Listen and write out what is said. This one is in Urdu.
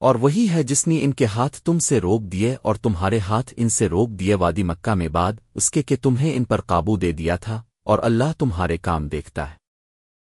اور وہی ہے جس نے ان کے ہاتھ تم سے روک دیے اور تمہارے ہاتھ ان سے روک دیے وادی مکہ میں بعد اس کے کہ تمہیں ان پر قابو دے دیا تھا اور اللہ تمہارے کام دیکھتا ہے۔